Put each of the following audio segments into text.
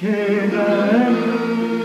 Kenan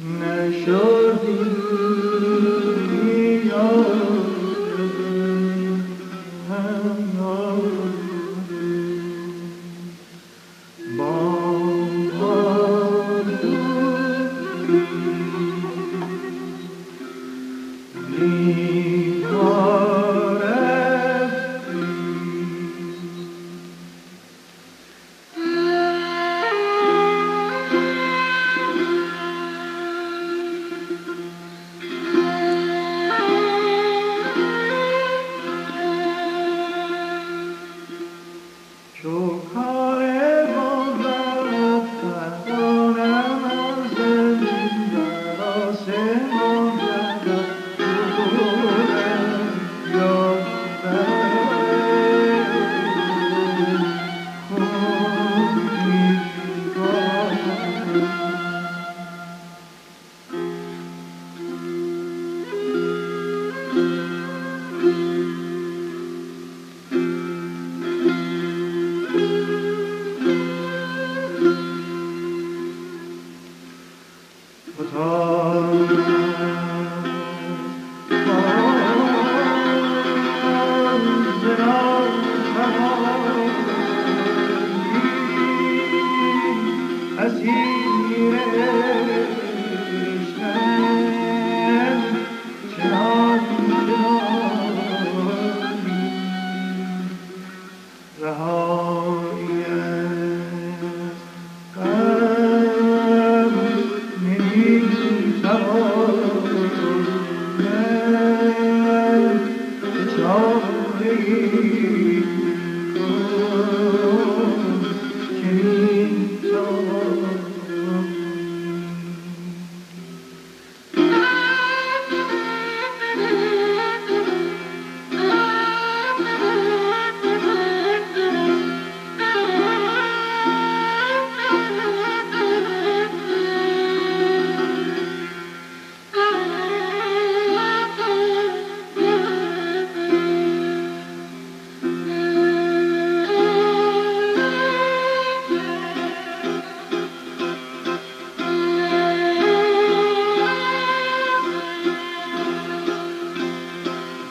Ne şördün Shukha